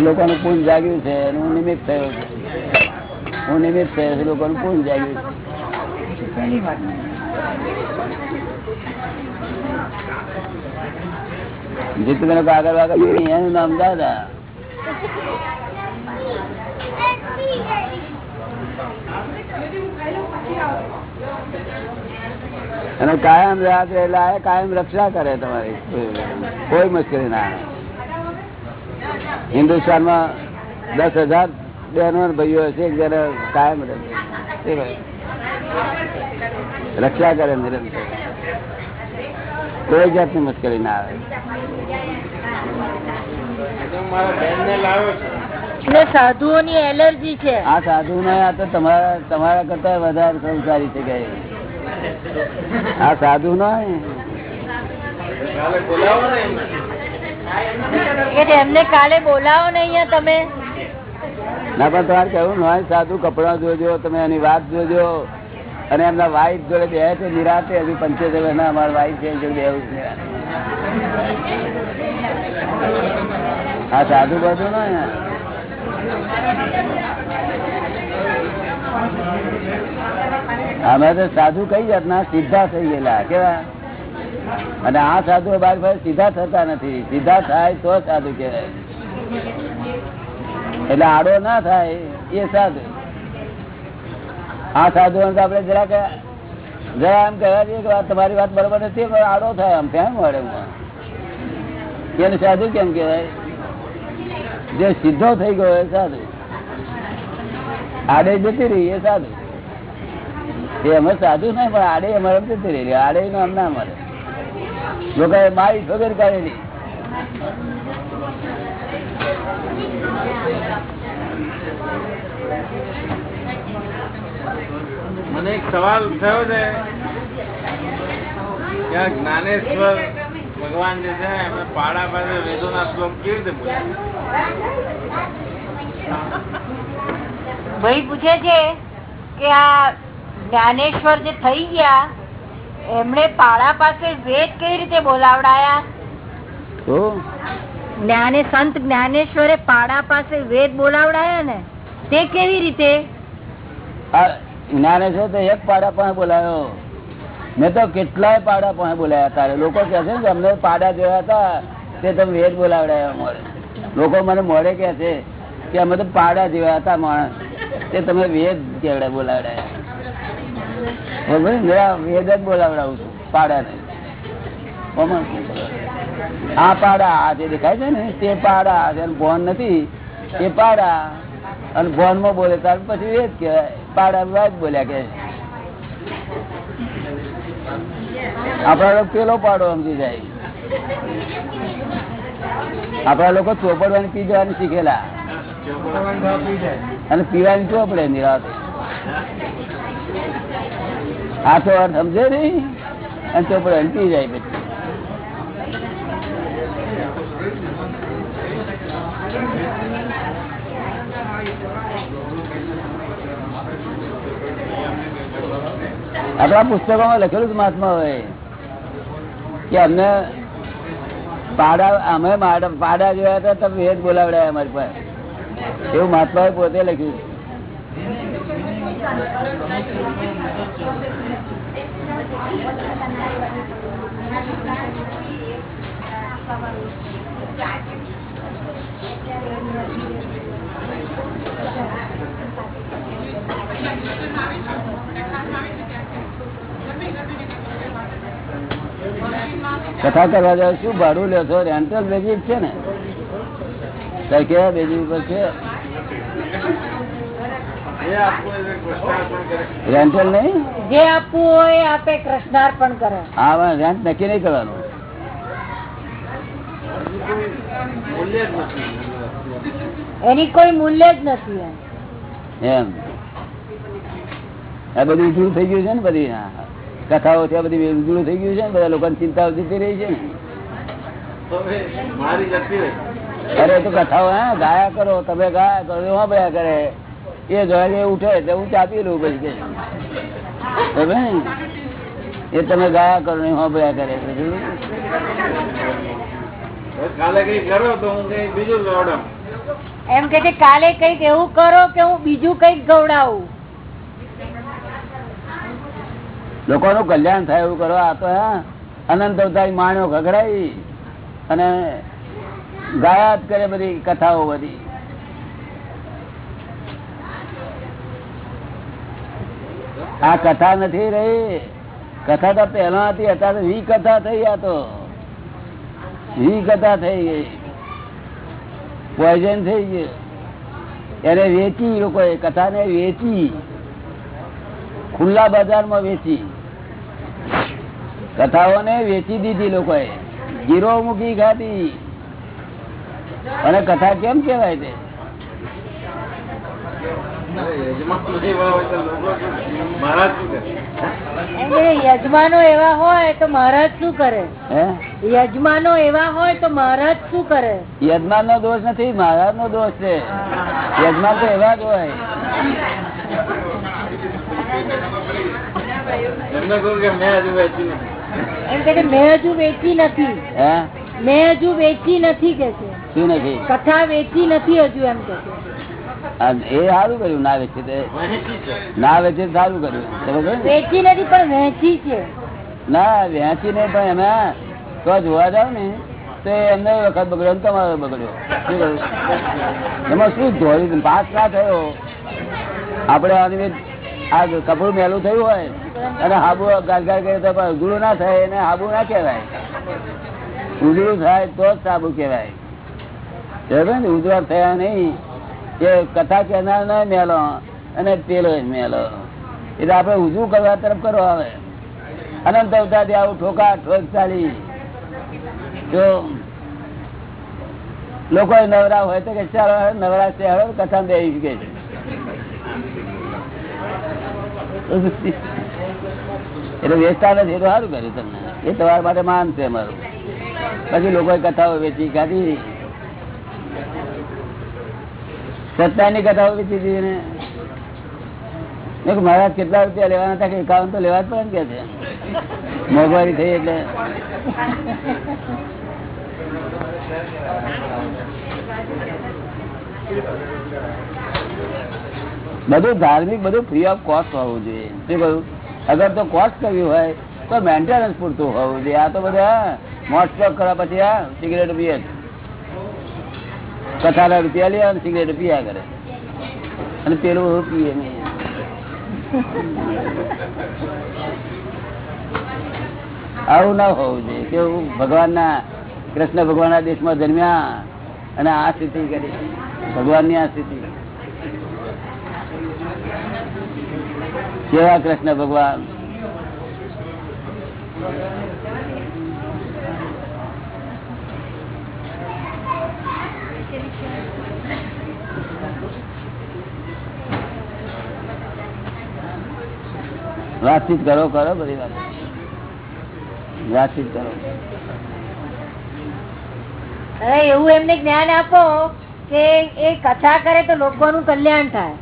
લોકોનું પૂન જાગ્યું છે હું નિમિત્ત થયો છું. હું નિમિત્ત થયો છું લોકોનું પૂન જાગ્યું છે. જીતુબેન આગળ આગળ એનું નામ દાદા. અને કાયમ રાત રહેલા કાયમ રક્ષા કરે તમારી. કોઈ મુશ્કેલી ના આવે. હિન્દુસ્તાનમાં દસ હજાર બહેનો ભાઈઓ છે એક જયારે કાયમ રહે. રક્ષા કરે નિરંતર. કોઈ જાતની મુશ્કેલી ના આવે. ને એલર્જી છે. આ સાધુ ને આ તો તમારા તમારા કરતા વધારે સંસારી છે કે આ સાધુ ને એમને. કાલે સાધુ કપડા જોજો, તમે એની વાત જોજો. અને એમના વાઈફ જોડે બે છે, નિરાતે, હજુ પંચોતેર વાઈફ છે છે સાધુ બધું ને અમે તો સાધુ કઈ જાતના, સીધા થઈ ગયેલા, કેવા? અને આ સાધુ બાર ભાઈ સીધા થતા નથી. સીધા થાય તો સાધુ કહેવાય. એટલે આડો ના થાય, એ સાધુ. આ સાધુ આપડે જરાક જરા એમ કહેવા દઈએ કે તમારી વાત બરોબર નથી, પણ આડો થાય આમ કેમ મળે એને સાધુ કેમ કહેવાય? જે સીધો થઈ ગયો એ સાધુ. આડે જતી રહી એ સાધુ. એ અમે સાધુ નહીં, પણ આડે અમારે જતી રહી. આડે નું આમ ના મળે. લોકો મારી વગર કાઢેલી મને એક સવાલ થયો છે કે જ્ઞાનેશ્વર ભગવાન જે છે એમને પાડા પાસે વેદોના શ્લોક કેવી રીતે બોલ્યા ભાઈ પૂછે છે કે આ જ્ઞાનેશ્વર જે થઈ ગયા એમણે પાળા પાસે વેદ કઈ રીતે બોલાવડાયા? જ્ઞાને સંત જ્ઞાનેશ્વરે પાડા પાસે વેદ બોલાવડાયા ને? તે કેવી રીતે? જ્ઞાનેશ્વર તો એક પાડા પાસે બોલાયો. મેં તો કેટલાય પાડા પાસે બોલાયા તારે. લોકો કહે છે ને કે અમને પાડા જોયા હતા તે તમે વેદ બોલાવડાયા મળે લોકો મને મળે કે છે કે અમે તો પાડા જોયા હતા માણસ. તે તમે વેદ કેવડે બોલાવડાયા? વેદ જ બોલાવડાવું છું પાડા ને આ પાડા જે દેખાય છે ને, તે પાડા જેને ભોન નથી. એ પાડા અને ભોનમાં બોલે, તાર પછી વેદ કહેવાય. પાડા જ બોલ્યા કે. આપડા લોકો પેલો પાડો સમજી જાય. આપડા લોકો ચોપડવાની પી જવાની શીખેલા. અને પીવાની ચોપડે નિરાત. આ તો અર્થ સમજે નઈ? અને ચોપડે પી જાય પછી. આપણા પુસ્તકોમાં લખેલું જ મહાત્મા હોય કે અમને પાડા, અમે પાડા જોયા હતા, તમે વેદ બોલાવડાયા અમારી પાસે. એવું મહાત્માએ પોતે લખ્યું કથા કરવા જાવ શું? ભાડું લે છો? રેન્ટલ બેઝિક છે ને? તાર કેવા બેઝિક ઉપર છે એ આપવું એ કૃષ્ણાર્પણ કરે રેન્ટલ નહીં? જે આપવું હોય આપે કૃષ્ણાર્પણ કરે. હા રેન્ટ નક્કી નહીં કરવાનું. એની કોઈ મૂલ્ય જ નથી એમ. આ બધું ઉજળું થઈ ગયું છે ને બધી કથાઓ છે આ બધી ઉજળું થઈ ગયું છે ને બધા લોકોની ચિંતાઓ જતી રહી છે ને. અરે તો કથાઓ હા ગાયા કરો તમે ગાયા કરો એવા ભયા કરે. એ જોડે ઉઠે તો હું ચાપી લઉં પછી કે. એ તમે ગાયા કરો ને સાંભળ્યા કરે એમ કે છે કાલે કંઈક એવું કરો કે હું બીજું કંઈક ગવડાવું. લોકો નું કલ્યાણ થાય એવું કરો આ તો અનંત અવતારી માણ્યો ગગડાઈ અને ગાયા જ કરે બધી કથાઓ બધી. આ કથા નથી રહી. કથા તો પહેલા હતી, અત્યારે વી કથા થઈ આ તો. વી કથા થઈ ગઈ. પોઈઝન થઈ ગયું. એને વેચી લોકોએ, કથાને વેચી. ખુલ્લા બજારમાં વેચી. કથાઓને વેચી દીધી લોકોએ. ગીરો મૂકી ખાધી. અને કથા કેમ કેવાય તે? યજમાન એવા હોય તો? મહારાજ શું કરે? યજમાનો એવા હોય તો મહારાજ શું કરે? યજમાનો નો દોષ નથી મહારાજ નો દોષ છે. યજમાન તો એવા જ હોય. મેં હજુ વેચી નથી. એમ મેં હજુ વેચી નથી. હે? મેં હજુ વેચી નથી કે છે. શું નથી? કથા વેચી નથી હજુ એમ કે છે. એ સારું કર્યું ના વેચી તે. વહેંચી છે. ના વેચે સારું કર્યું. વેચી નથી પણ વેચી છે. ના વેચી નહીં પણ એમાં તો જોવા જાવ ને તો એમને વખત બગડ્યો તમારો બગડ્યો. એમાં શું ધોરી પાસ ના થયો. આપડે આની આ કપડું મેલું થયું હોય અને હાબુ ગારગાર કરે તો પણ ઉજળું ના થાય એને હાબુ ના કહેવાય. ઉજળું થાય તો જ સાબુ કહેવાય. ને? ઉજળા થયા નહીં. એ કથા કહેનાર ન મેલો અને પેલો મેલો. એટલે આપણે ઉજવું કરવા તરફ કરો આવે અનંત અવતારથી આવું ઠોકા, ઠોક ચાલી. જો લોકો નવરા હોય તો કે ચાલો નવરા હવે કથા બે કે એટલે વેચતા નથી તો સારું કર્યું તમને. એ તમારા માટે માન છે અમારું પછી લોકોએ કથાઓ વેચી કાઢી સત્તાની દીધી ને મેં મહારાજ, કેટલા રૂપિયા લેવાના હતા? કે એકાવન તો લેવા જ પડે ને કે છે? મોંઘવારી થઈ એટલે. બધું ધાર્મિક, બધું ફ્રી ઓફ કોસ્ટ હોવું જોઈએ. શું કહ્યું? અગર તો કોસ્ટ કરવી હોય, તો મેન્ટેનન્સ પૂરતું હોવું જોઈએ. આ તો બધા મોટ સ્ટોક કરવા પછી આ સિગરેટ પીએ કથાના રૂપિયા લે અને સિગરેટ પીયા કરે. અને પેલું પીએ નહીં આવું ના હોવું જોઈએ. કેવું ભગવાનના, કૃષ્ણ ભગવાનના દેશમાં જન્મ્યા અને આ સ્થિતિ કરી. ભગવાનની આ સ્થિતિ. કેવા કૃષ્ણ ભગવાન? વાતચીત કરો કરો બધી વાત. વાતચીત કરો. એવું એમને જ્ઞાન આપો કે એ કથા કરે તો લોકોનું કલ્યાણ થાય.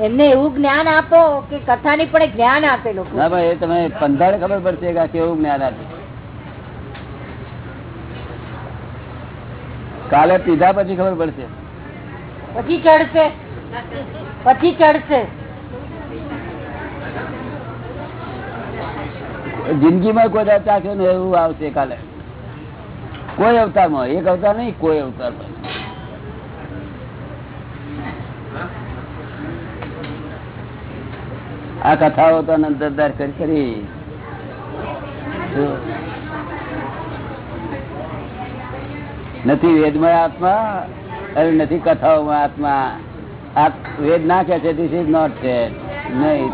એમને એવું જ્ઞાન આપો કે કથાની પણ જ્ઞાન આપે લોકો. ના ભાઈ એ તમે પંદર ખબર પડશે કે કેવું જ્ઞાન આપે. કાલે પીધા પછી ખબર પડશે. પછી ચડશે. પછી ચડશે. જિંદગીમાં કોઈ દાડો ચાખ્યો ને એવું આવશે કાલે. કોઈ અવતારમાં, એક અવતાર નહીં, કોઈ અવતારમાં. આ કથાઓ તો નંદરદાર કરી કરી. નથી વેદમાં આત્મા અરે નથી કથાઓમાં આત્મા. વેદ ના કે છે ધીસ ઇઝ નોટ છે નહીં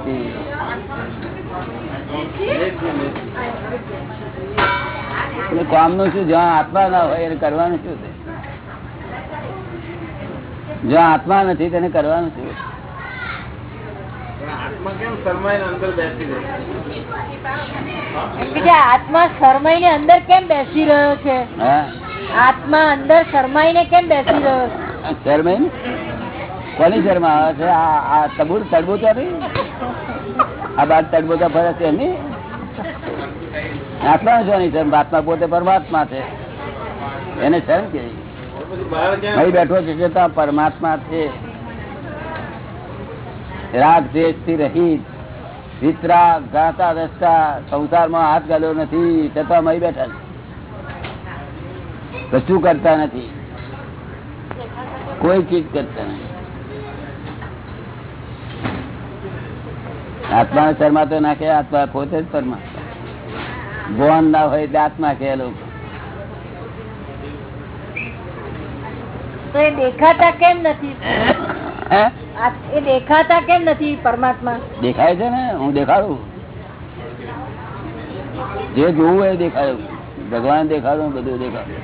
તે- કામનું શું? જ્યાં આત્મા ના હોય એને કરવાનું શું છે? જ્યાં આત્મા નથી તેને કરવાનું શું આત્મા કેમ શરમાઈને અંદર બેસી રહે એમ કે જે આત્મા શરમાઈ ને અંદર કેમ બેસી રહ્યો છે? હા? આત્મા અંદર શરમાઈ ને કેમ બેસી રહ્યો છે? શરમાઈ કોની શરમા આવે છે? આ તબુર તડબોચા નહીં આ બાદ તડબોચા ફરે છે એમની આત્મા શું નહીં આત્મા પોતે પરમાત્મા છે. એને શરમ કેવી? બેઠો છે પરમાત્મા છે. રાગ દેશ રહિત વિતરાગ, ગાતા દસતા સંસારમાં હાથ ગાલ્યો નથી, છતાં અહીં બેઠા કશું કરતા નથી. કોઈ ચીજ કરતા નથી. આત્મા શર્મા તો નાખે આત્મા પોતે જ પરમા ભોન ના હોય એટલે આત્મા કે લોકો. દેખાતા કેમ નથી? દેખાતા કેમ નથી પરમાત્મા? દેખાય છે ને હું દેખાડું. જે જોવું એ દેખાડું. ભગવાન દેખાડું બધું દેખાડું.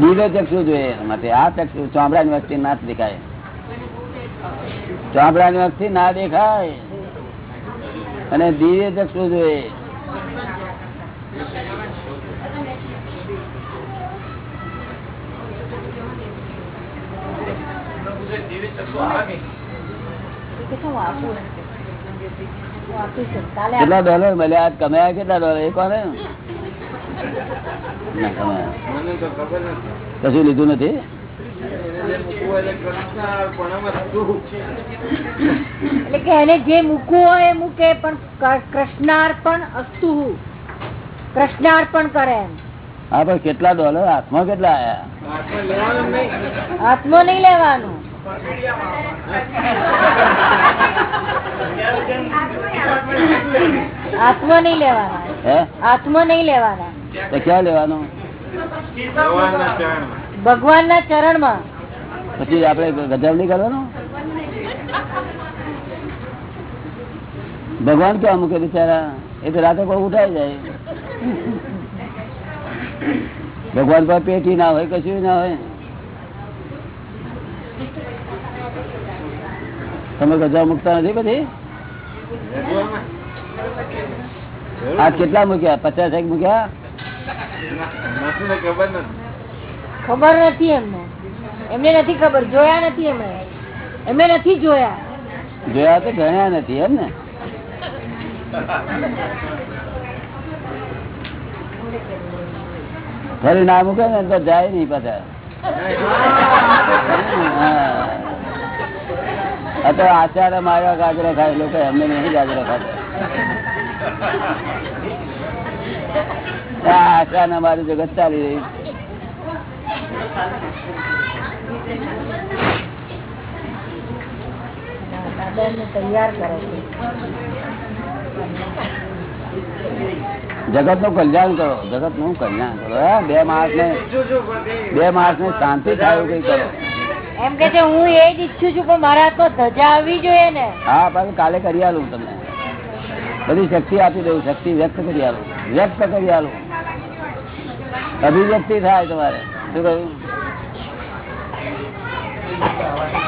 દિવ્ય ચક્ષુ જોઈએ. માટે આ ચક્ષુ ચોમડાની વસ્તી ના દેખાય. ચોમડાની વસ્તી ના દેખાય. અને દિવ્ય ચક્ષુ જોઈએ. કેટલા ડોલર મળ્યા? આજ કમાયા કેટલા ડોલર કોને? કશું લીધું નથી? એટલે કે એને જે મૂકવું હોય એ મૂકે પણ કૃષ્ણાર્પણ અસ્તુ. કૃષ્ણાર્પણ કરે એમ. હા પણ કેટલા ડોલર હાથમાં કેટલા આયા? હાથમાં નહીં લેવાનું. હાથમાં નહીં લેવાના. હે? હાથમાં નહીં લેવાના. તો ક્યાં લેવાનું? ભગવાન ના ભગવાનના ચરણમાં. પછી આપડે ગજબ નહીં કરવાનો? ભગવાન ક્યાં મૂકે બિચારા? એ તો રાતે કોઈ ઉઠાઈ જાય. ભગવાન પર પેટી ના હોય કશું ના હોય. તમે ગજા મૂકતા નથી બધી? આ કેટલા મૂક્યા? પચાસ એક મૂક્યા? ખબર નથી એમને. એમને નથી ખબર, જોયા નથી એમણે. એમને નથી જોયા. જોયા તો ગણ્યા નથી, એમ ને? ફરી ના મૂકે ને તો જાય નહીં પાછા. હા. તો આચાર માર્યા ગાજરા ખાય, લોકો એમને નહીં ગાજરા ખાતા આચાર મારું જગત ચાલી રહી. તૈયાર કરે છે. જગતનું કલ્યાણ કરો જગતનું કલ્યાણ કરો. બે માણસ ને બે માણસ ને શાંતિ થાય કઈ કરો. એમ કે છે હું એ જ ઈચ્છું છું પણ મારા તો ધજા આવવી જોઈએ ને. હા પણ કાલે કરી આલું તમને. બધી શક્તિ આપી દઉં શક્તિ વ્યક્ત કરી આલું. વ્યક્ત કરી આલું. અભિવ્યક્તિ થાય તમારે. શું કહ્યું નહીં, instant આપો, instant.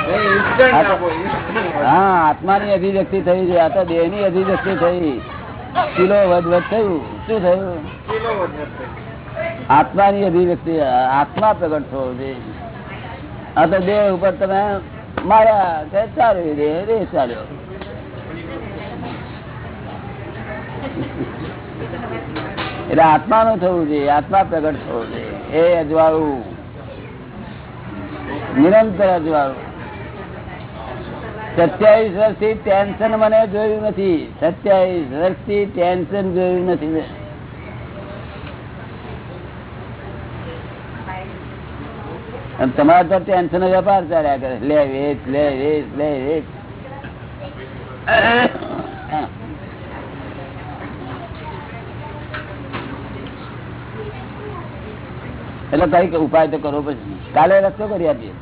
હા આત્માની અભિવ્યક્તિ થઈ છે આ તો દેહની અભિવ્યક્તિ થઈ. કિલો વધ વધ થયું. શું થયું. આત્માની અભિવ્યક્તિ આત્મા પ્રગટ થવો છે આ તો દેહ ઉપર તમે માર્યા કે ચાલ્યો રે રે ચાલ્યો. એટલે આત્માનું થવું છે આત્મા પ્રગટ થવું છે એ અજવાળું. નિરંતર અજવાળું. સત્યાવીસ વર્ષથી ટેન્શન મને જોયું નથી. સત્યાવીસ વર્ષથી ટેન્શન જોયું નથી તમારા તો ટેન્શન વેપાર ચાલ્યા કરે. લે, વેચ લે વેચ લે, વેચ. એટલે કંઈક ઉપાય તો કરો પછી કાલે રસ્તો કરી આપીએ.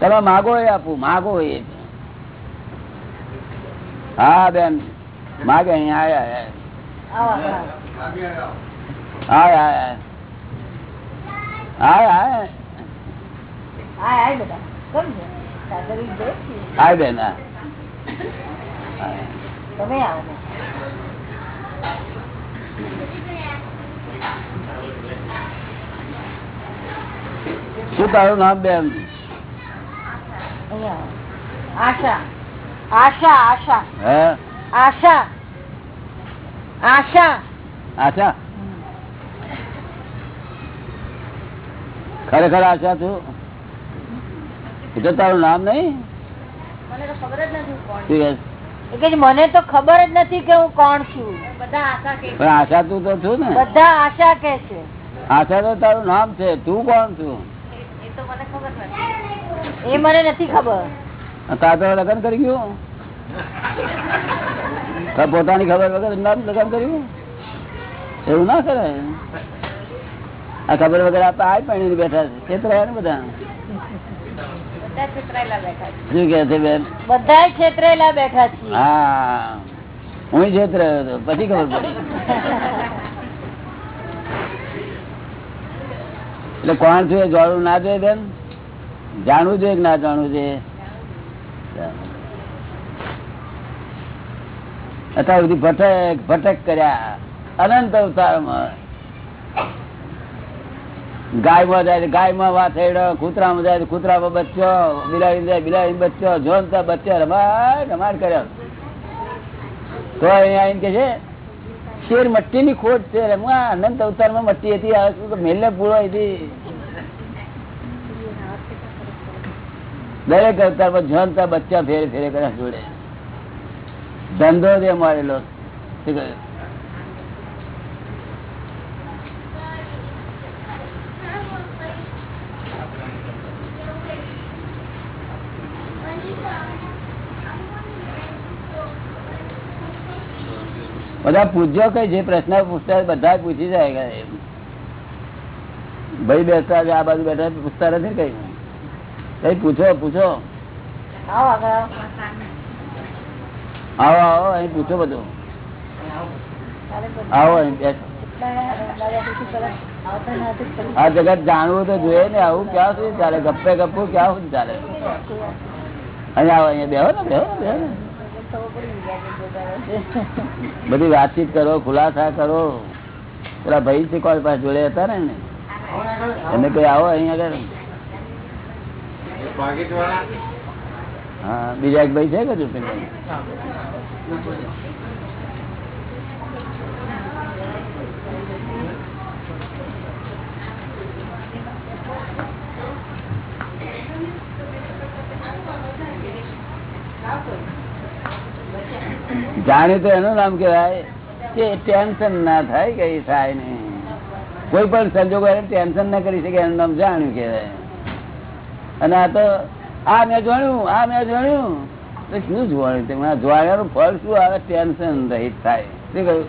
તમે માગો એ આપું, માગો એ. હા બેન. માગે અહીંયા આયા સાગરી જોઈ છીએ. આય બેન હા તમે આવો. શું તારું નામ બેન. આશા. આશા આશા. હે? આશા. આશા. આશા? ખરેખર આશા છું એ તો તારું નામ નહીં? મને તો ખબર જ નથી કે મને તો ખબર જ નથી કે હું કોણ છું. બધા આશા કે પણ આશા તું તો છું ને. બધા આશા કે છે. આશા તો તારું નામ છે. તું કોણ છું? એ તો મને ખબર નથી. એ મને નથી ખબર. તાર તો લગ્ન કરી ગયું? પોતાની ખબર વગર લગ્ન કર્યું? એવું ના કરે? આ ખબર વગર આપણે આ પાણી બેઠા છે. છેતરાયા ને બધા? શું કે છે બેન? બધા છેતરેલા બેઠા છીએ. હા. હું છેતરાયો હતો પછી ખબર પડી. એટલે કોણ છે જોડવું ના જોઈએ બેન? જાણવું જોઈએ કે ના જાણવું જોઈએ? અત્યાર સુધી ભટક ભટક કર્યા. અનંત અવતારમાં. ગાયમાં જાય ગાયમાં વાથેડો કૂતરામાં જાય કૂતરામાં બચ્ચો બિલાડી જાય બિલાડી બચ્ચો જોનતા બચ્ચો રમાડ રમાડ કર્યો. તો અહીંયા આવીને કે છે, શેર મટ્ટી ની ખોટ છે અનંત અવતારમાં મટ્ટી હતી પૂરો મેલે પૂળો હતી. દરેક અવતારમાં જોનતા બચ્ચા ફેરે ફેરે કર્યા જોડે. ધંધો જે મારેલો. બધા પૂછજો કઈ જે પ્રશ્ન પૂછતા બધા પૂછી જાય ભાઈ બેસતા આ બાજુ બેઠા પૂછતા નથી કઈ? કઈ પૂછો પૂછો. આવો આવો. અહીં પૂછો બધું. આવો અહીં બેસો. આ જગત જાણવું તો જોઈએ ને આવું ક્યાં સુધી ચાલે? ગપ્પે ગપ્પું ક્યાં સુધી ચાલે? અહીંયા આવો અહીંયા બેહો ને બેહો બેહો બધી વાતચીત કરો ખુલાસા કરો. પેલા ભાઈ કોલ પાસે જોડે હતા ને એને. કઈ આવો અહીંયા આગળ. હા બીજા એક ભાઈ છે કે જુપિનભાઈ જાણે તો એનું નામ કેવાય કે ટેન્શન ના થાય કઈ થાય નહીં કોઈ પણ સંજોગો એને ટેન્શન ના કરી શકે એનું નામ જાણ્યું કેવાય અને આ તો, આ મેં જોયું, આ મેં જોયું. શું જોવાનું તે જોવાનું ફળ શું આવે? ટેન્શન રહિત થાય. શું કહ્યું?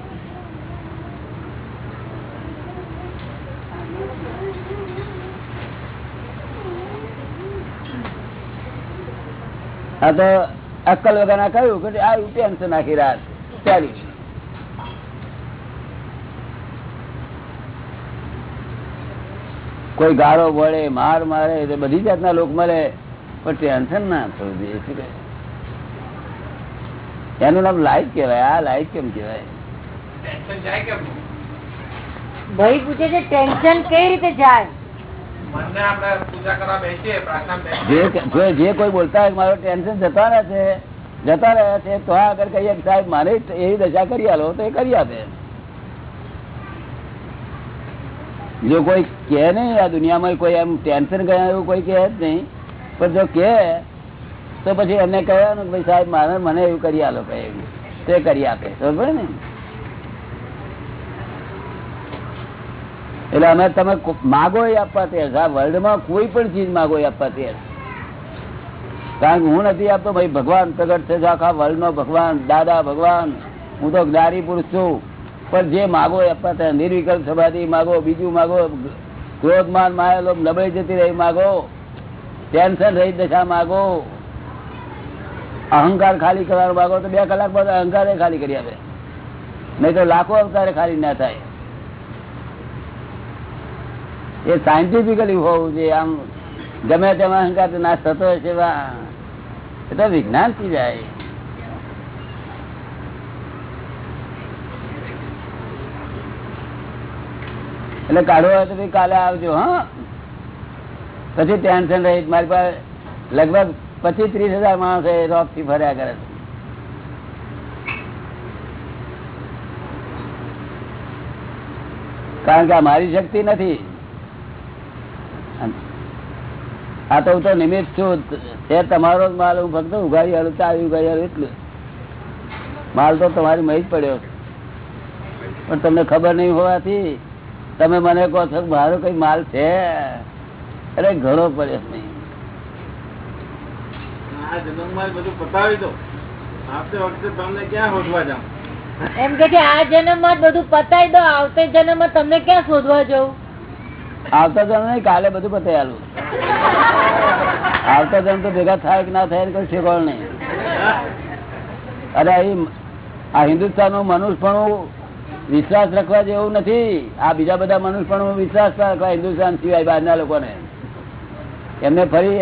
આ તો અક્કલ વગર ના કહ્યું કે આ ટેન્શન આખી રાત ચાલી કોઈ ગાળો વળે માર મારે તો બધી જાતના લોક મળે. પણ ટેન્શન ના થવું જોઈએ શું કહે? એનું નામ લાઈફ કેવાય આ લાઈફ કેમ કેવાય ભાઈ પૂછે છે ટેન્શન કઈ રીતે જાય? મનને આપણે પૂજા કરવા બેસીએ પ્રાર્થના બેસીએ. જે કોઈ બોલતા હોય મારો ટેન્શન જતા રહે છે જતા રહ્યા છે તો આગળ કહીએ સાહેબ મારે એવી દશા કરી આલો તો એ કરી આપે. જો કોઈ કહે નહીં, આ દુનિયામાં કોઈ એમ ટેન્શન ગયા એવું કોઈ કહે જ નહીં. પણ જો કહે, તો પછી એમને કહેવાનું ભાઈ સાહેબ, મારે મને એવું કરી આલો ભાઈ એવું. તે કરી આપે. બરોબર ને? એટલે અમે તમે માગો એ આપવા તૈયાર આ વર્લ્ડમાં કોઈ પણ ચીજ માગો એ આપવા તૈયાર કારણ કે હું નથી આપતો, ભાઈ ભગવાન પ્રગટ છે. આખા વર્લ્ડ નો ભગવાન, દાદા ભગવાન, હું તો જ્ઞાની પુરુષ છું. પણ જે માગો આપવા નિર્વિકલ્પ સમાધિ માગો, બીજું માગો, ક્રોધમાન માયેલો નબળી જતી રહી માગો, ટેન્શન રહી દશા માગો, અહંકાર ખાલી કરવાનો માગો તો બે કલાક બાદ અહંકાર ખાલી કરી આપે નહીં તો લાખો અવતારે ખાલી ના થાય એ સાયન્ટિફિકલી હોવું જોઈએ, આમ ગમે તેમાં અહંકાર નાશ થતો હશે. એ તો વિજ્ઞાનથી જાય એટલે કાઢવો હોય તો કાલે આવજો, હા? પછી ટેન્શન રહી, મારી પાસે લગભગ પચીસ ત્રીસ હજાર માણસો એ રોપથી ફર્યા કરે છે. કારણ કે મારી શક્તિ નથી. આ તો હું તો નિમિત્ત છું. એ તમારો જ માલ હું ફક્ત ઉઘાડી હાલું ચાવી ઉઘાડી હાલું એટલું માલ તો તમારી મહી જ પડ્યો પણ તમને ખબર નહીં હોવાથી તમે મને કહો છો મારો કઈ માલ છે? અરે ઘણો પડ્યો નહીં આ જન્મમાં જ બધું પતાવી દો. આવતે વખતે તમને ક્યાં શોધવા જાઉં? એમ કે આ જન્મમાં બધું પતાવી દો આવતે જન્મમાં તમને ક્યાં શોધવા જવું? આવતા જણ નહીં કાલે બધું પતાવી આલું આવતા જણ તો ભેગા થાય કે ના થાય કોઈ શીખવાડ નહીં. અરે આ હિન્દુસ્તાનનું મનુષ્ય વિશ્વાસ રાખવા જેવું નથી. આ બીજા બધા મનુષ્ય પણ વિશ્વાસ રાખવા હિન્દુસ્તાન સિવાય બહારના લોકોને. એમને ફરી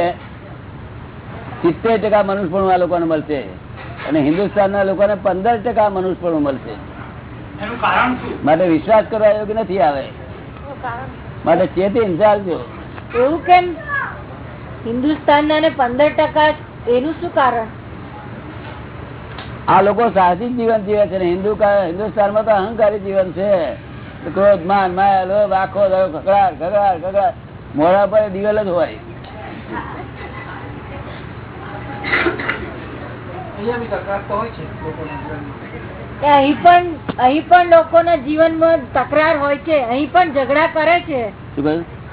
સિત્તેર ટકા મનુષ્ય આ લોકોને મળશે. અને હિન્દુસ્તાનના લોકોને પંદર ટકા મનુષ્ય મળશે. એનું કારણ શું? માટે વિશ્વાસ કરવા યોગ્ય નથી આવે. માટે ચેતી ચાલજો. એવું કેમ? હિન્દુસ્તાન ના પંદર ટકા એનું શું કારણ? આ લોકો સાહસિક જીવન જીવે છે ને હિન્દુ હિન્દુસ્તાનમાં તો અહંકારી જીવન છે. ક્રોધ માન માયા લોભ આખો ખકડાટ ખકડાટ ખકડાટ. મોડા પર દિવેલ જ હોય. અહીંયા બી તકરાર તો હોય છે લોકોના જીવનમાં. કે અહીં પણ અહીં પણ લોકોના જીવનમાં તકરાર હોય છે. અહીં પણ ઝઘડા કરે છે.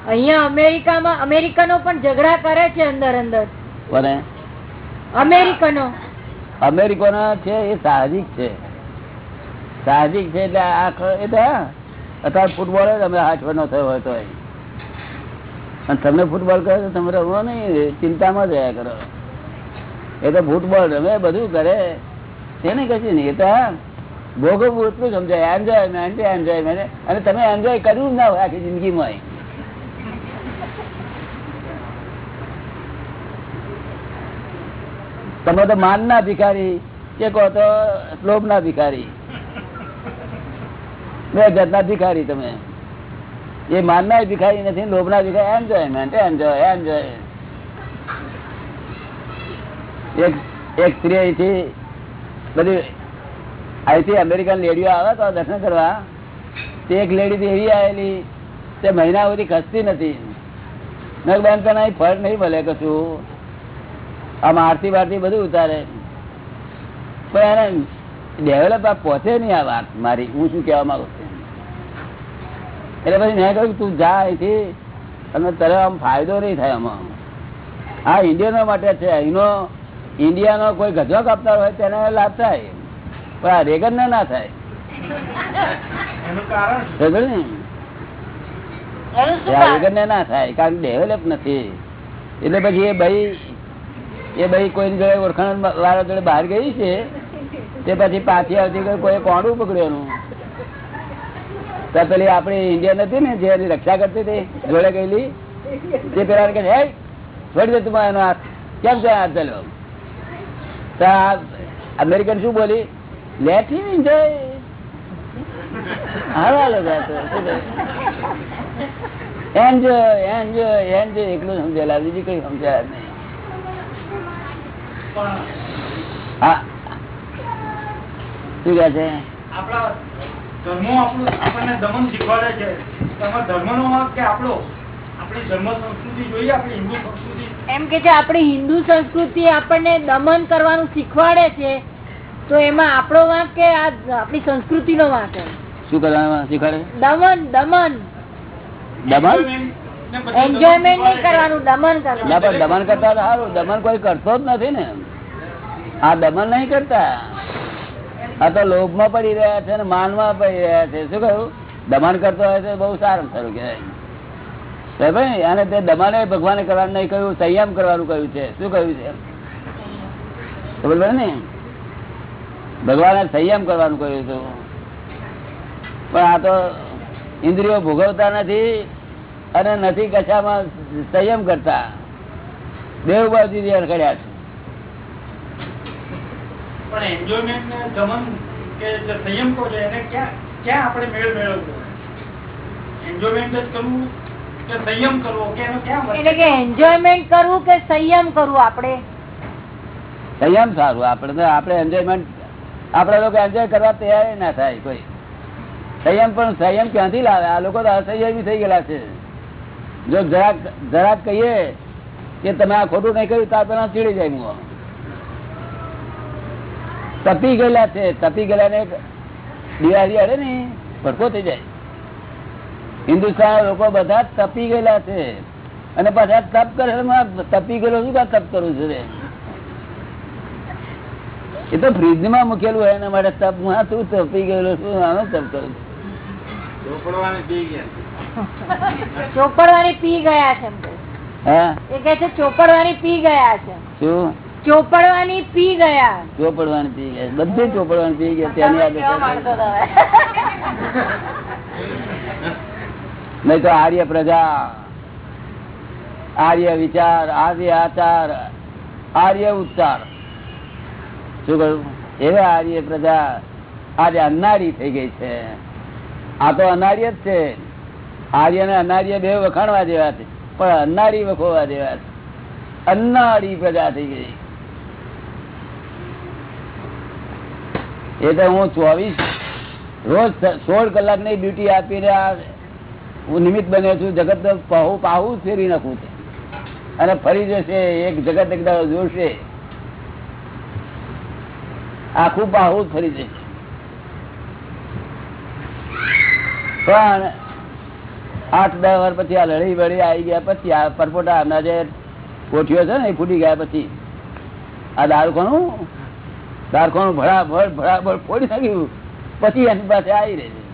અહિયાં અમેરિકામાં અમેરિકનો પણ ઝઘડા કરે છે અંદર અંદર. કોને? અમેરિકનો. અમેરિકોના છે એ સાહજિક છે. સાહજિક છે એટલે આખ એટલે અત્યારે ફૂટબોલ જ અમે થયો હોય તો તમને ફૂટબોલ કરો તો તમે રમો નહીં, ચિંતામાં રહ્યા કરો. એ તો ફૂટબોલ રમે, બધું કરે. એને કશું નહીં, એ તો ભોગવવું એટલું સમજાય. એન્જોયમેન્ટ એન્જોયમેન્ટ અને તમે એન્જોય કર્યું ના હોય આખી જિંદગીમાં. તમે તો માન ના ભિખારી. કે કહો તો લોભ ના ભિખારી. બે જાતના ભિખારી તમે. એ માનના ભિખારી નથી લોભ ના ભિખારી એન્જોયમેન્ટ એન્જોય એન્જોય એક એક સ્ત્રી અહીંથી બધી, અહીંથી અમેરિકન લેડીઓ આવે તો દર્શન કરવા. તે એક લેડી એવી આવેલી તે મહિના સુધી ખસતી નથી. મેં બેન તને અહીં ફળ નહીં ભલે કશું. આમ આરતી બારતી બધું ઉતારે. પણ એને ડેવલપ આ પહોંચે નહીં આ વાત મારી. હું શું કહેવા માંગુ? છું એટલે પછી મેં કહ્યું તું જા અહીંથી અને તને આમ ફાયદો નહીં થાય આમાં. આ ઇન્ડિયનો માટે છે. અહીંનો ઇન્ડિયાનો કોઈ ગજવા કાપનાર હોય તેને લાભ થાય. પણ આ રેગનને ના થાય. એનું કારણ શું? સમજ્યો ને? એનું શું આ કારણ? રેગન ને ના થાય કારણ કે ડેવલપ નથી. એટલે પછી એ ભાઈ એ ભાઈ કોઈની જોડે ઓળખાણ વાળા જોડે બહાર ગઈ છે, તે પછી પાછી આવતી કોઈ કોણું પકડ્યું તો પેલી આપણી ઇન્ડિયન હતી ને, જે એની રક્ષા કરતી હતી, જોડે ગયેલી, તે પેલા કે હે છોડી દે તું એનો હાથ, કેમ છે હાથ ચાલ્યો તો અમેરિકન શું બોલી? Let enjoy hello? Enjoy enjoy enjoy એકલું સમજેલા, બીજી કઈ સમજાય નહીં. શું કહે છે? આપણા ધર્મો આપણું આપણને દમન શીખવાડે છે. તમારા ધર્મનો વાંક કે આપણો? આપણી ધર્મ સંસ્કૃતિ જોઈએ આપણી હિન્દુ સંસ્કૃતિ? એમ કે છે આપણી હિન્દુ સંસ્કૃતિ આપણને દમન કરવાનું શીખવાડે છે તો એમાં આપણો વાંક કે આ આપણી સંસ્કૃતિનો વાંક એમ? શું કરવાનું શીખવાડે? દમન દમન. દમન? એન્જોયમેન્ટ નહીં કરવાનું દમન કરવાનું. દમન કરતા સારું. દમન કોઈ કરતો જ નથી ને આ દમન નહીં કરતા. આ તો લોભમાં પડી રહ્યા છે માન માનમાં પડી રહ્યા છે. શું કહ્યું? દમન કરતો હોય તો બહુ સારું સારું કહેવાય. ભાઈ, અને તે દમને ભગવાને કરવાનું નહીં કહ્યું, સંયમ કરવાનું કહ્યું છે. શું કહ્યું છે? પડે ને. ભગવાને સંયમ કરવાનું કહ્યું હતું. પણ આ તો ઇન્દ્રિયો ભોગવતા નથી અને નથી કશામાં સંયમ કરતા. દેવ બાજુ ખડ્યા છે. પણ એન્જોયમેન્ટ ને દમન કે જે સંયમ કહો છો એને ક્યાં ક્યાં આપણે મેળ મેળવવો? એન્જોયમેન્ટ જ કરવું કે સંયમ કરવો? કે એનો ક્યાં એટલે કે એન્જોયમેન્ટ કરવું કે સંયમ કરવું આપણે? સંયમ સારું. આપણે તો આપણે એન્જોયમેન્ટ આપણે લોકો એન્જોય કરવા તૈયાર ના થાય કોઈ. સંયમ પણ સંયમ ક્યાંથી લાવે? આ લોકો તો અસંયમી થઈ ગયેલા છે. જો જરાક જરાક કહીએ કે તમે આ ખોટું નહીં કર્યું ત્યાર પેલા ચીડી જાય મું તપી ગયેલા છે તપી ગયેલા ને દિવાળી અડે ને ભડકો થઈ જાય. હિન્દુસ્તાન લોકો બધા તપી ગયેલા છે. અને પાછા તપ કરે તપી ગયેલો શું તપ કરું છું એ તો ફ્રીજમાં મૂકેલું હોય એના માટે તપ હું તું તપી ગયેલો છું આનો તપ કરું છું? ચોપડવાની પી ગયા. ચોપડવાની પી ગયા છે હા? એ કે છે ચોપડવાની પી ગયા છે. શું? ચોપડવાની પી ગયા. ચોપડવાની પી ગયા. બધે ચોપડવાની પી ગયા. તમે? નહીં તો આર્ય પ્રજા આર્ય વિચાર આર્ય આચાર આર્ય ઉચ્ચાર. શું કહ્યું? એવા આર્ય પ્રજા આજે અનારી થઈ ગઈ છે. આ તો અનાર્ય જ છે. આર્ય ને અનાર્ય બે વખાણવા જેવા છે. પણ અનારી વખોવા જેવા છે. અન્નાળી પ્રજા થઈ ગઈ. એ તો હું ચોવીસ રોજ સોળ કલાકની ડ્યુટી આપીને હું નિમિત્ત બન્યો છું. જગત પાહું જ નાખું છે. અને ફરી જશે, એક જગત એકદમ જોશે. આખું પાહું ફરી જશે. પણ આઠ, દસ વાર પછી આ લડી વળી આવી ગયા પછી આ પરપોટા આમના જે કોઠીઓ છે ને, એ ફૂટી ગયા પછી. આ દારૂખાનું દારૂખાનું ભરાભર ભરાભર ફોડી નાખ્યું. પછી એની પાસે આવી રહી.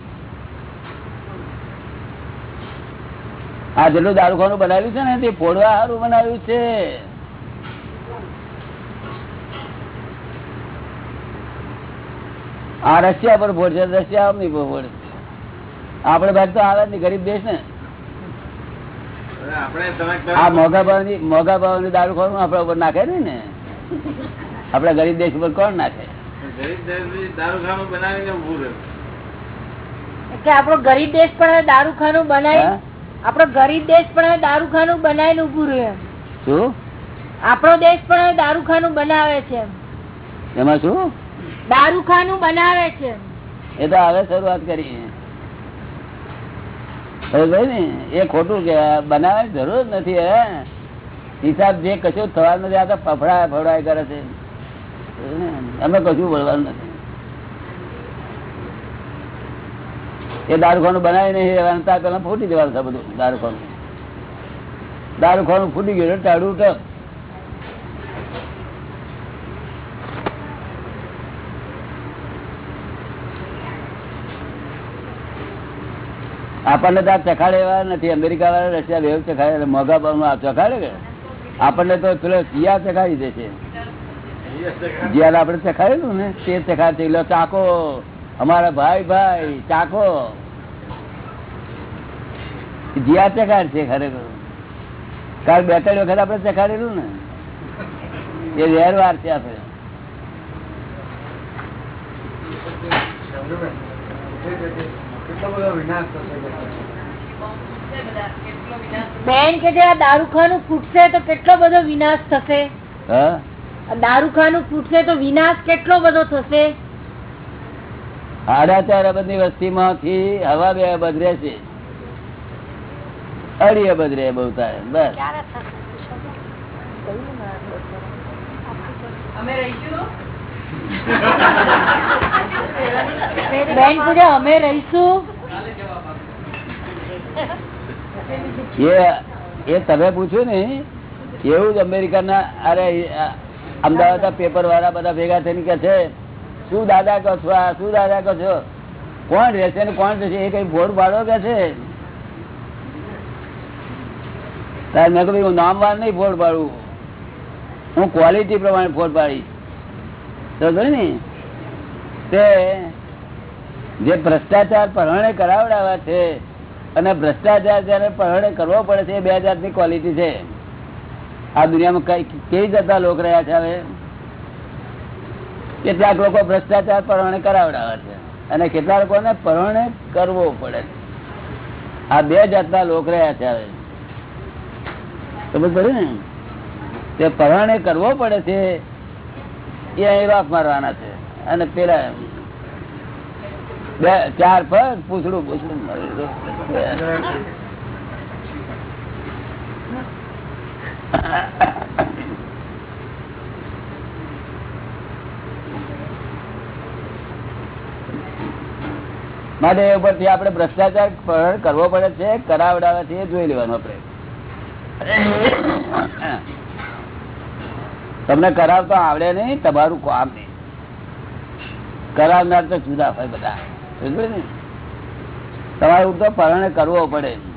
આ જેટલું દારૂખાનું બનાવ્યું છે ને તે ફોડવા સારું બનાવ્યું છે. આ રશિયા પર ફોડશે રશિયા આમ નહીં ફોડ આપડે ભાગ તો આવે જ નહીં ગરીબ દેશ ને. આ મોઘા ભાવની મોઘા ભાવની દારૂખાનું આપડા ઉપર નાખે ને. આપડા ગરીબ દેશ ઉપર કોણ નાખે ગરીબ દેશની દારૂખાનું બનાવીને ઊભું રહ્યું કે આપણો ગરીબ દેશ પણ દારૂખાનું બનાવી? આપણો ગરીબ દેશ પણ દારૂખાનું બનાવીને ઉભું રહ્યું શું? આપણો દેશ પણ દારૂખાનું બનાવે છે એમાં. શું? દારૂખાનું બનાવે છે એ તો હવે શરૂઆત કરી. ને એ ખોટું કે બનાવવાની જરૂર નથી હે. હિસાબ જે કશું થવાનું નથી આ તો ફફડા ફફડાય કરે છે. અમે કશું વળવાનું નથી. એ દારૂખાનું બનાવી નહીં પેલા ફૂટી જવાનું છે બધું, દારૂખાનું. દારૂખાનું ફૂટી ગયું ટાળું ટપ આપણને તો ચખાડે એવા નથી અમેરિકા વાળા રશિયા બે ચખાડે, મોઘા ચખાડે કે? આપણને તો પેલો શિયા ચખાડી છે. જ્યાં આપડે ચખાયેલું ને તે ચખાડ છે ચાકો. અમારા ભાઈ ભાઈ ચાકો. જીયા ચખાડ છે ખરેખર. કાલ બે ત્રણ વખત આપડે ચખાડેલું ને. એ વ્યવહાર છે આપડે બેન કે જે આ દારૂખાનું ફૂટશે તો કેટલો બધો વિનાશ થશે? હા? દારૂખાનું ફૂટશે તો વિનાશ કેટલો બધો થશે? આડા ચાર બધી વસ્તી માંથી હવા બે અબજ રહેશે અઢી અબજ રહે બહુ થાય. બસ. બેન પૂજા અમે રહીશું. એ એ તમે પૂછ્યું ને. એવું જ અમેરિકાના અરે અમદાવાદ પેપર વાળા બધા ભેગા થઈને કે છે, શું દાદા કહો છો? શું દાદા કહો છો? કોણ રહેશે ને કોણ થશે એ કઈ ભોર પાડો કે છે? તારે મેં કહ્યું હું નામ વાર નહીં ફોડ પાડું. હું ક્વોલિટી પ્રમાણે ફોડ પાડીશ. તો ને, તે જે ભ્રષ્ટાચાર પરહણે કરાવડાવ્યા છે અને ભ્રષ્ટાચાર જયારે પરહણે કરવો પડે છે, એ બે જાતની ક્વોલિટી છે. આ દુનિયામાં કેવી જતા લોકો રહ્યા છે હવે? કેટલાક લોકો ભ્રષ્ટાચાર પરહણે કરાવડાવે છે. અને કેટલા લોકોને પરહણે કરવો પડે છે. આ બે જાતના લોક રહ્યા છે હવે. સમજ પડે ને? તે પરવાણે કરવો પડે છે, એ અહીં વાફ મારવાના છે. અને પેલા બે ચાર પર પૂછડું પૂછડું. માટે એ ઉપરથી આપણે ભ્રષ્ટાચાર પર કરવો પડે છે, કરાવડાવે એ જોઈ લેવાનું આપણે. તમને કરાવતા આવડે નહીં, તમારું કામ નહીં. કરાવનાર તો જુદા હોય બધા. સમજે ને? તમારે તો પરણે કરવો પડે આવી ગયો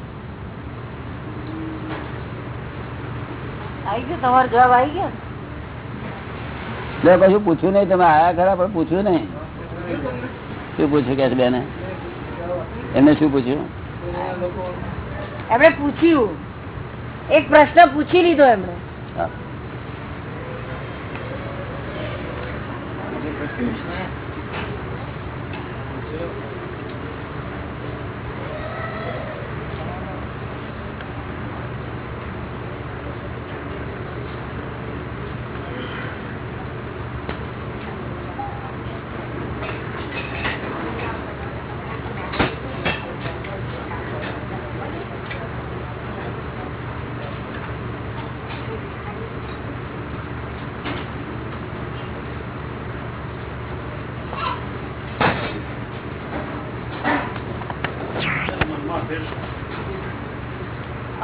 તમારો જવાબ આવી ગયો? કશું પૂછ્યું નહીં. તમે આયા ખરા પણ પૂછ્યું નહીં. શું પૂછ્યું કે બેને? એમને શું પૂછ્યું? એમણે પૂછ્યું. એક પ્રશ્ન પૂછી લીધો એમણે. હા.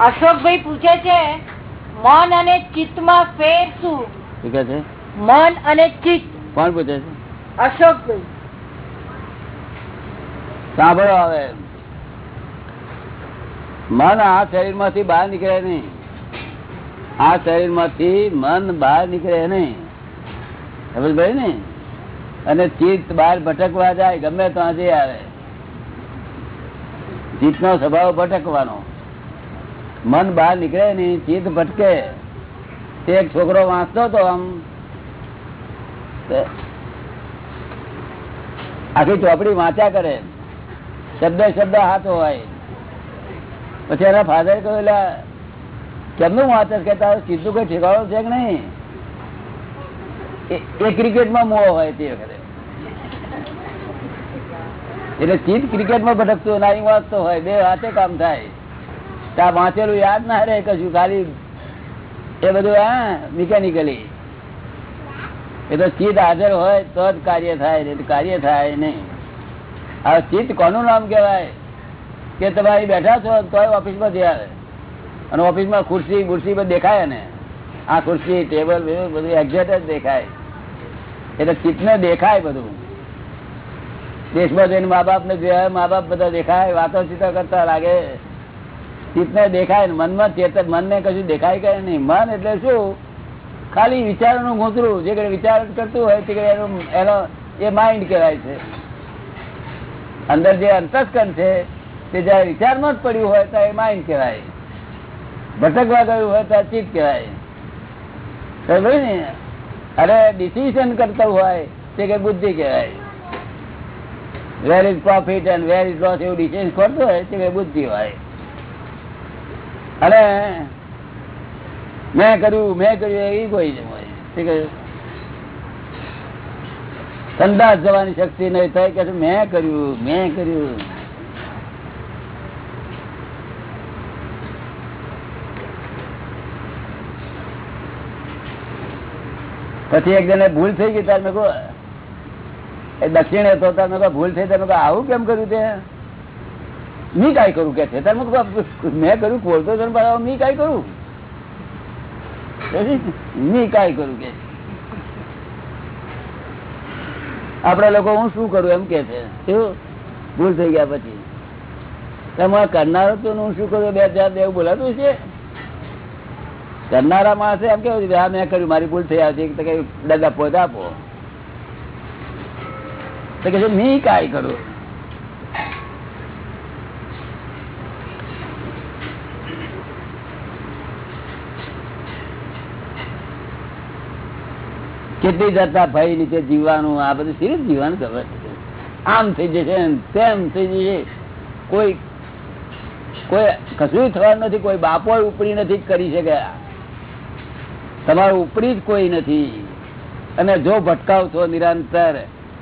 અશોકભાઈ પૂછે છે મન અને ચિત્તમાં ફેર શું? કે છે? મન અને ચિત્ત. કોણ પૂછે છે? અશોકભાઈ. સાંભળો હવે. મન આ શરીરમાંથી બહાર નીકળે નહીં. આ શરીરમાંથી મન બહાર નીકળે નહીં. સમજ ભાઈ ને? અને ચિત્ત બહાર ભટકવા જાય ગમે તો આજે આવે. ચિત્ત નો સ્વભાવ ભટકવાનો. મન બહાર નીકળે નહીં ચિત્ત ભટકે. તે એક છોકરો વાંચતો હતો આમ. આખી ચોપડી વાંચ્યા કરે. શબ્દ શબ્દ હાથ હોય. પછી એના ફાધર કહ્યું "એલા, કેમનું વાંચે કે તારું સીધું કઈ ઠેકાણો છે કે નહીં? એ- ક્રિકેટમાં મોહ હોય તે વખતે. એટલે ચીત ક્રિકેટમાં ભટકતું ના અહીં વાંચતો હોય બે હાથે કામ થાય. ત્યાં વાંચેલું યાદ ના રે કશું, ખાલી એ બધું, હા મિકેનિકલી એ તો ચિત્ત હાજર હોય તો જ કાર્ય થાય કાર્ય થાય નહીં. હવે ચિત્ત કોનું નામ કહેવાય? કે તમે અહીં બેઠા છો તોય ઓફિસમાં જઈ આવે. અને ઓફિસમાં ખુરશી, બુરશી બધું દેખાય ને? આ ખુરશી, ટેબલ બધું એક્ઝેક્ટ જ દેખાય. એટલે ચિત્તને દેખાય બધું. દેશમાં જઈને મા બાપ ને જોયા મા બાપ બધા દેખાય વાતો ચિત્ર કરતા લાગે. ચિત્તને દેખાય ને મનમાં ચેતન, મનને કશું દેખાય કે નહીં. મન એટલે શું? ખાલી વિચારોનું ગૂંચરું જે કડે વિચાર કરતું હોય તે એનો એનો, એ માઇન્ડ કહેવાય છે. અંદર જે અંતસ્કન છે, તે જયારે વિચારમાં જ પડ્યું હોય તો એ માઇન્ડ કહેવાય. ભટકવા ગયું હોય તો ચિત્ત કહેવાય. ને? અરે ડિસિઝન કરતા હોય તે કઈ બુદ્ધિ કહેવાય. Where is profit and where is loss એવું ડિસિઝન કરતો હોય તે કઈ બુદ્ધિ હોય. અને મેં કર્યું મેં કર્યું, એ કોઈ સંદાસ જવાની શક્તિ નહીં થાય કે મેં કર્યું મેં કર્યું. પછી એક જણે ભૂલ થઈ ગઈ તાર મેં એ દક્ષિણ હતો તાર મેં ભૂલ થઈ તાર મેં આવું કેમ કર્યું તે? મી કાંઈ કરું કે છે મેં કર્યું ખોલતો ધર્મ પાછો મી કાંઈ કરું મી કાંઈ કરું કે આપડા લોકો હું શું કરું એમ કે છે ભૂલ થઈ ગયા પછી તમારે કરનારો તો હું શું કરું બે ચાર દેવું બોલાતું છે કરનારા માણસે એમ કેવું છે, મેં કર્યું મારી ભૂલ થઈ આવતી તો કઈ દાદા પોતા આપો તો કે છે મી કાંઈ કરું કેટલી જતા ભય નીચે જીવવાનું, આ બધું સિરિયસ જીવવાનું ખબર? આમ થઈ જશે તેમ થઈ જશે. કોઈ કોઈ, કશું થવાનું નથી, કોઈ બાપો ઉપરી નથી કરી શકે તમારું ઉપરી જ કોઈ નથી. અને જો ભટકાવ છો નિરંતર,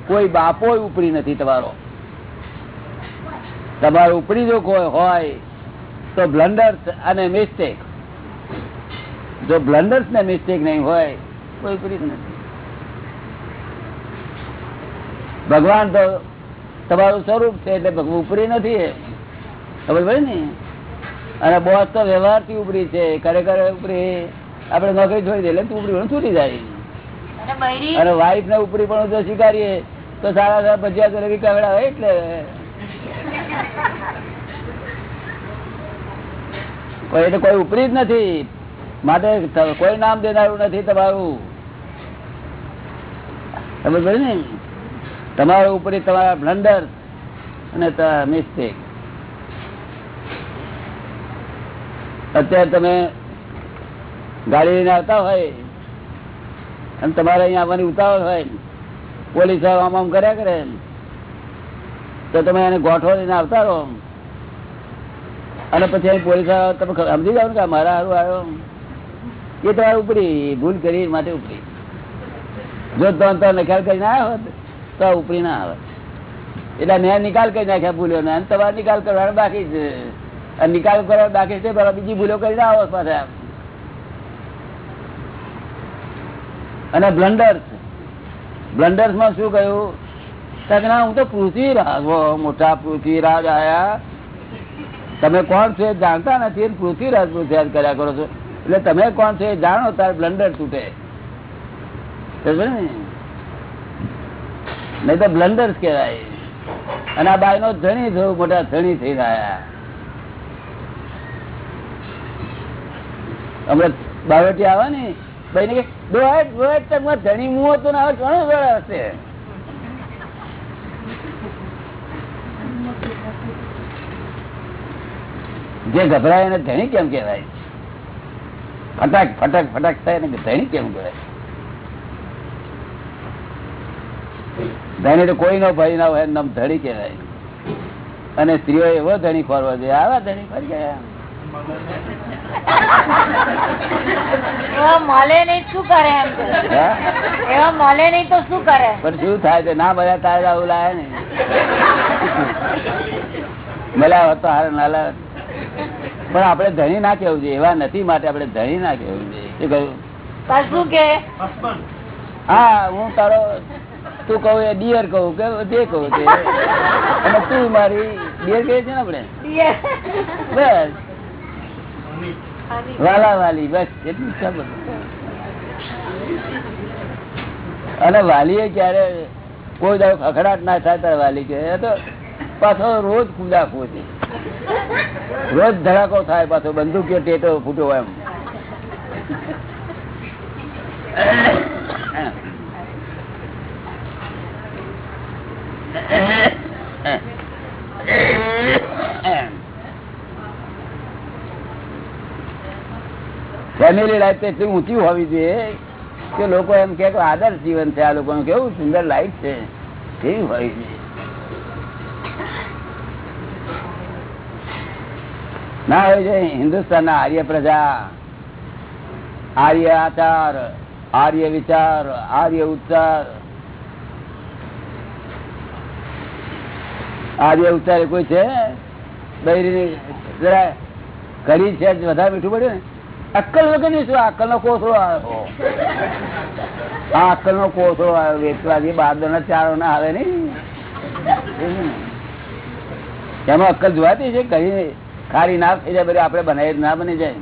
કોઈ બાપો ઉપરી નથી તમારો. તમારો ઉપરી જો કોઈ હોય, તો બ્લન્ડર્સ અને મિસ્ટેક. જો બ્લન્ડર્સ ને મિસ્ટેક નહીં હોય, કોઈ ઉપરી જ નથી. ભગવાન તો તમારું સ્વરૂપ છે એટલે ઉપરી નથી ખબર પડે ને? અને બોસ તો વ્યવહારથી ઉપરી છે ખરેખર ઉપરી આપણે નોકરી છોડી દે એટલે તું ઉપરી પણ છૂટી જાય. અને વાઈફ ને ઉપરી પણ જો સ્વીકારીએ તો સારા સારા ભજીયા જલેબી કવડાવે એટલે. કોઈ એટલે કોઈ ઉપરી જ નથી. માટે કોઈ નામ દેનારું નથી તમારું. ખબર પડે ને? તમારું ઉપર તમારા બ્લન્ડર અને મિસ્ટેક અત્યારે તમે ગાડી લઈને આવતા હોય, અને તમારે અહીંયા આવવાની ઉતાવળ હોય, પોલીસ આમ આમ કર્યા કરે, તો તમે એને ગોઠવો લઈને આવતા રહો. અને પછી અહીં પોલીસ તમે સમજી જાવ ને કે મારા હારું આવ્યો. એ તમારે ઉપરી, ભૂલ કરી માટે ઉપરી. જો તો તો નિકાલ કરીને આવ્યા હોત તો ઉપરી ના આવે. એટલે મેં નિકાલ કરી નાખ્યા ભૂલ્યો ને. તમારે નિકાલ કરવાનો બાકી છે. નિકાલ કરવાનો બાકી છે બીજી ભૂલો કરીને આવો પાછા અને બ્લન્ડર્સ. બ્લન્ડર્સમાં શું કહ્યું? ના હું તો પૃથ્વીરાજ મોટા પૃથ્વીરાજ આયા. તમે કોણ છો એ જાણતા નથી પૃથ્વીરાજ પૃથ્વીરાજ કર્યા કરો છો. એટલે તમે કોણ છો એ જાણો, તારે બ્લન્ડર તૂટે. ને? નહીં તો બ્લન્ડર્સ કહેવાય. અને આ બાય નો ધણી થયું મોટા ધણી થઈ રહ્યા. હમણાં બાવટી આવે ને ભાઈ ને દોઢ ધણી મું હતું ને, હવે ઘણો વેળા હશે. જે ગભરાય એને ધણી કેમ કહેવાય? ફટાક ફટાક ફટાક થાય ને ધણી કેમ કહેવાય? ધણી તો કોઈ નો ભય ના હોય નામ ધણી કહેવાય. અને સ્ત્રીઓ એવો ધણી ફરવા જોઈએ આવા ધણી ફરી ગયા એવા મળે નહીં શું કરે એમ કે. હા? એવા મળે નહીં તો શું કરે? પણ આપણે ધણી ના કેવું જોઈએ એવા નથી માટે આપણે ધણી ના કેવું જોઈએ. શું કહ્યું? હા હું તારો તું કહું એ ડિયર કહું કે જે કહું છે અને તું મારી ડિયર કહે છે ને આપણે? બસ. વાલા વાલી બસ એટલું છે બધું. અને વાલીએ ક્યારે કોઈ દાવ ખખડાટ ના થાય ત્યારે વાલી કે તો પાછો રોજ કુદા છે. રોજ ધડાકો થાય પાછો બંદૂક કે ટેટો ફૂટો એમ. ફેમિલી લાઈફ એટલી ઊંચી હોવી જોઈએ કે લોકો એમ કે આદર્શ જીવન છે. આ લોકોનું કેવું સુંદર લાઈફ છે. કેવી હોવી જોઈએ? ના હોય છે હિન્દુસ્તાન ના આર્ય પ્રજા, આર્ય આચાર, આર્ય વિચાર, આર્ય ઉચ્ચાર આર્ય ઉતારે કોઈ છે? બૈરી જરા કરી છે વધારે મીઠું પડ્યું ને? અક્કલ વગર નહીં શું? અક્કલ નો કોથળો આવ્યો આ અક્કલ નો કોથળો આવ્યો વેચવાથી જે ના ચારો ના આવે નઈ એમાં અક્કલ જોવાતી છે? કઈ ખારી ના થઈ જાય બધી આપડે બનાવી ના બની જાય.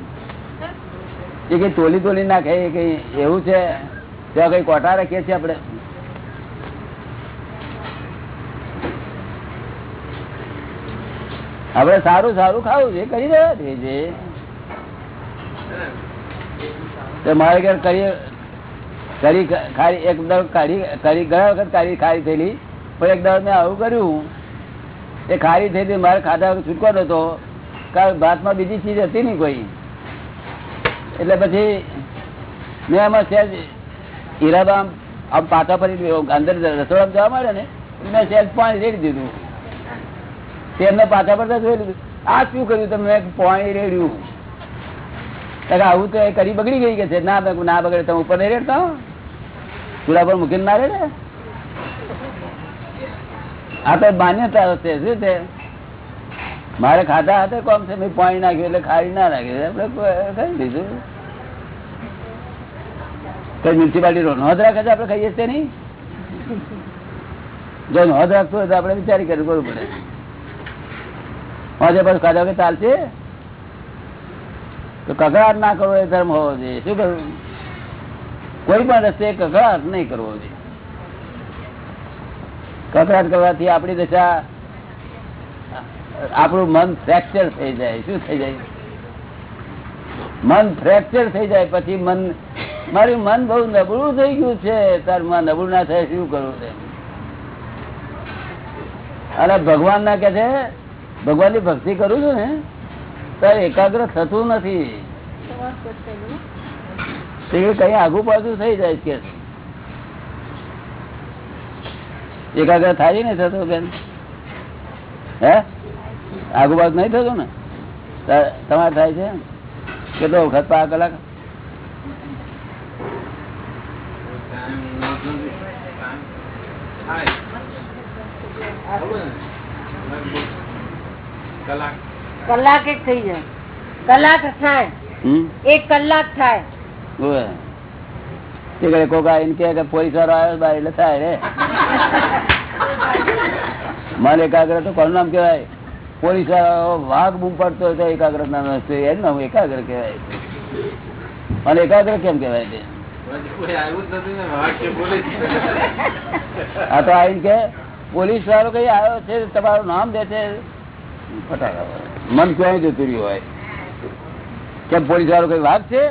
એ કઈ તોલી તોલી નાખે કઈ એવું છે? ત્યાં કઈ કોટા રાખીએ છીએ આપડે આપડે સારું સારું ખાવું છે, કરી રહ્યા છીએ મારે ઘેર કરી કરી ખારી, એક દળ કાઢી, કરી ગયા વખત કાઢી ખારી થયેલી, પણ એક દળ મેં આવું કર્યું. એ ખારી થઈ મારે ખાધા છૂટકો નતો કારણ ભાતમાં બીજી ચીજ હતી નહીં કોઈ. એટલે પછી મેં એમાં સહેજ હીરાબા આમ આમ પાછા ફરી અંદર રસોડા જવા માંડ્યા ને મેં સહેજ પાણી રેડી દીધું. તેમને પાછા પડતા જોઈ લીધું. આ શું કર્યું તમે? પોણી રેડ્યું. આવું તો કરી બગડી ગઈ કે છે? ના ના બગડે, તમે ઉપર નહીં રેડતા ચૂલા પર મૂકીને ના? રેડે આ તો માન્યતા છે, શું છે? મારે ખાધા હતા, કોમ છે? મેં પાણી નાખ્યું એટલે ખારી ના નાખી આપણે ખાઈ લીધું કઈ મ્યુનિસિપાલિટી નોંધ રાખે છે? આપણે ખાઈએ છીએ નહીં. જો નોંધ રાખતું હોય તો આપણે વિચારી કરવું પડે. પાંચે પાંચ ખાધા કે ચાલશે? તો કકડાટ ના કરવો એ ધર્મ હોવો જોઈએ. શું કરવું કોઈ પણ રસ્તે કકડાટ નહીં કરવો જોઈએ. કકડાટ કરવાથી આપણી દશા, આપણું મન ફ્રેક્ચર થઈ જાય. શું થઈ જાય? મન ફ્રેક્ચર થઈ જાય પછી મન, મારું મન બહુ નબળું થઈ ગયું છે. તારમાં નબળું ના થાય શું કરવું છે અને ભગવાન ના કે છે ભગવાનની ભક્તિ કરું છું ને ત્યારે એકાગ્ર થતું નથી. કઈ આગુ પાછું થઈ જાય કે એકાગ્ર થાય ને થતો બેન હે? આગુ પાછું નહીં થતું ને? તમારે થાય છે કેટલો વખત પા કલાક કલાક? કલાક. એક થઈ જાય. કલાક થાય. એક કલાક થાય. કોક કે પોલીસ વાળો આવ્યો બાર એટલે થાય રે. મારે એકાગ્ર તો કોનું નામ કેવાય પોલીસ વાળો વાઘ બૂમ પડતો હોય તો એકાગ્ર નામ હશે. એનું નામ એકાગ્ર કેવાય મને એકાગ્ર કેમ કેવાય તે? હજી કોઈ આવ્યું જ નથી ને. વાક્ય બોલે છે. આ તો આવીને કે પોલીસ વાળો કઈ આવ્યો છે? તમારું નામ દે છે. મન ક્યાંય જતું રહ્યું હોય. કેમ પોલીસ વાળો કઈ વાઘ છે?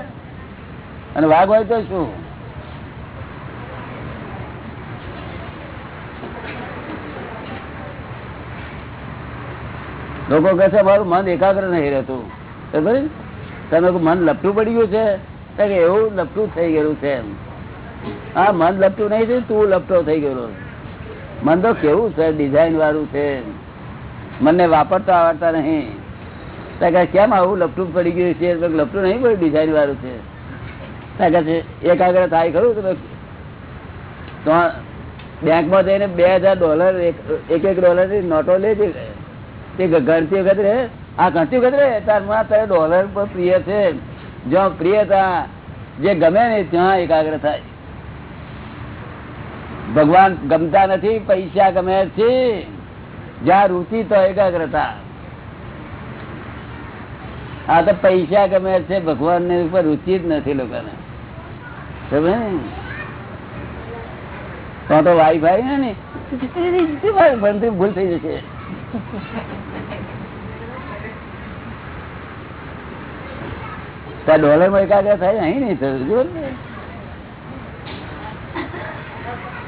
અને વાઘ હોય તો શું? લોકો કહે છે, મારું મન એકાગ્ર નહીં રહેતું. ખબર તમે મન લપટું પડી ગયું છે? કે, એવું લપટું થઈ ગયું છે. એમ. હા, મન લપટું નહીં થયું, તું લપટો થઈ ગયો મન તો કેવું છે ડિઝાઇન વાળું છે. મને વાપરતા આવડતા નહીં. કેમ આવું લપટું પડી ગયું છે? તો લપટું નહીં પડ્યું ડિઝાઇન વાળું છે. તો એકાગ્ર થાય ખરું તો તો બેંકમાં જઈને બે હજાર ડોલર, એક એક એક ડોલરની નોટો લે તે ગણતી વખત રે આ ગણતી વખત રે તારમાં તારે ડોલર પર પ્રિય છે. જ્યાં પ્રિયતા જે ગમે ને ત્યાં એકાગ્ર થાય. ભગવાન ગમતા નથી, પૈસા ગમે છે. જ્યાં રુચિ તો એકાગ્રતા. આ તો પૈસા ગમે છે ભગવાન ને ઉપર રૂચિ જ નથી લોકોને. સમજે? તો તો વાઈફાઈ ને ભૂલ થઈ જશે. ત્યાં ડોલરમાં એકાગ્ર થાય અહીં નહીં થયું જો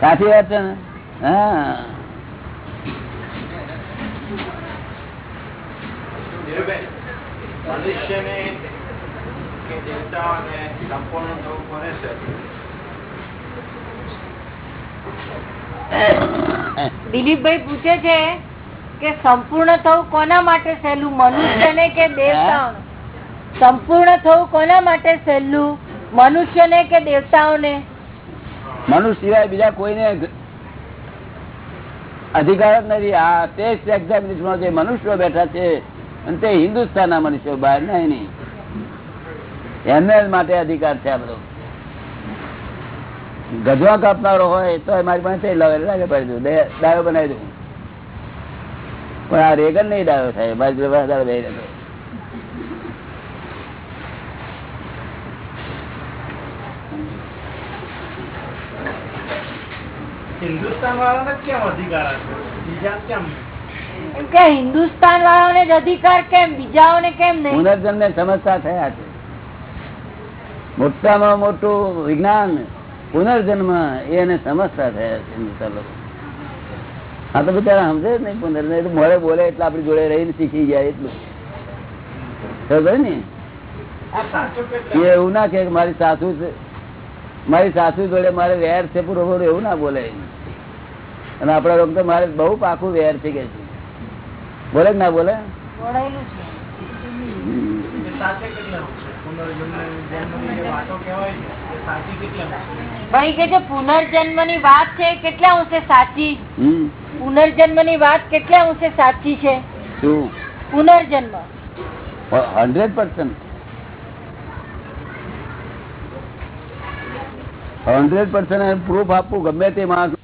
સાચી વાત છે ને? હા. મનુષ્યને કે દેવતાઓને સંપૂર્ણ થવું કોને છે? દિલીપભાઈ પૂછે છે કે સંપૂર્ણ થવું કોના માટે સહેલું? મનુષ્યને કે દેવતાઓ સંપૂર્ણ થવું કોના માટે સહેલું? મનુષ્યને કે દેવતાઓને? મનુષ્ય સિવાય બીજા કોઈને અધિકાર જ નથી. આ ટેસ્ટ એક્ઝામિનેશન જે મનુષ્યો બેઠા છે અને તે હિન્દુસ્તાન ના મનુષ્યો બહાર ના નહીં. એમને માટે અધિકાર છે આ બધો. ગજવા કાપનારો હોય તો મારી પાસે લાગે પાડી દઉં ડાયો બનાવી દઉં. પણ આ રેગન નહીં ડાયો થાય બાજુ વધારે બે રહેતો હિન્દુસ્તાન વાળાને કેમ અધિકાર આપ્યો? બીજા કેમ? કે હિન્દુસ્તાન વાળાઓને અધિકાર કેમ? બીજાઓને કેમ નહીં? પુનર્જન્મ ને સમસ્યા થયા છે. મોટામાં મોટું વિજ્ઞાન પુનર્જન્મ એને સમસ્યા થયા છે હિન્દુસ્તાન લોકો. આ તો બિચારા સમજે જ નહીં પુનર્જન્મ. એટલે મોડે બોલે એટલે આપણી જોડે રહીને શીખી ગયા એટલું. ખબર ને? એવું ના કે મારી સાસુ છે. મારી સાસુ જોડે મારે વેર છે પૂરો એવું ના બોલે. અને આપણા લોકો તો મારે બહુ પાકું વેર છે કે છે. બોલે ના બોલે? ભાઈ કે પુનર્જન્મની વાત છે કેટલા અંશે સાચી? પુનર્જન્મની વાત કેટલા અંશે સાચી છે? શું? પુનર્જન્મ. Hundred percent hundred percent proof આપવું ગમે તે માણસ